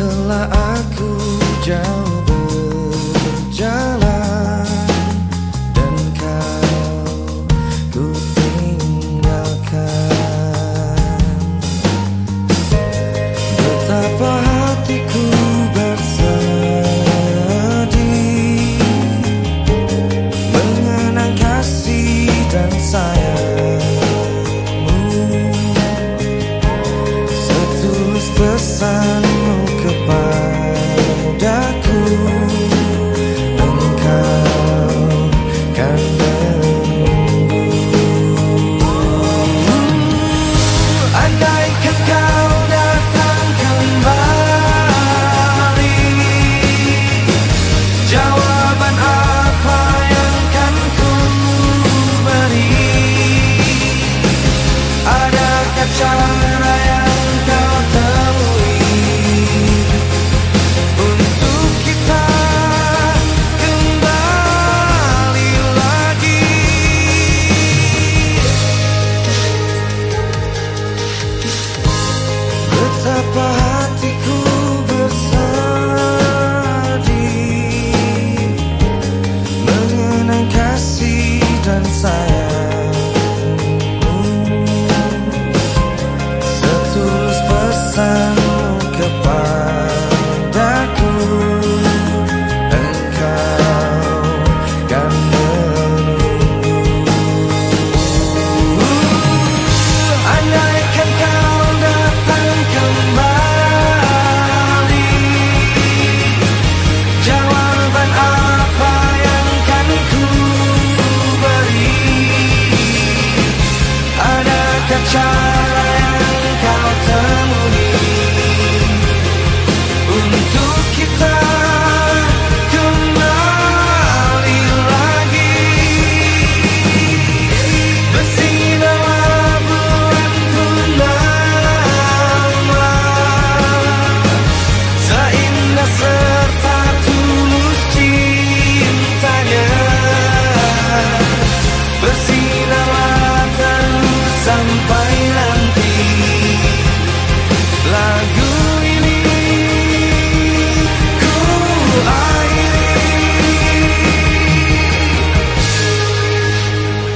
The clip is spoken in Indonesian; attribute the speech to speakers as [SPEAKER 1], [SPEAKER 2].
[SPEAKER 1] Setelah aku jauh berjalan Yeah. dan saya. child.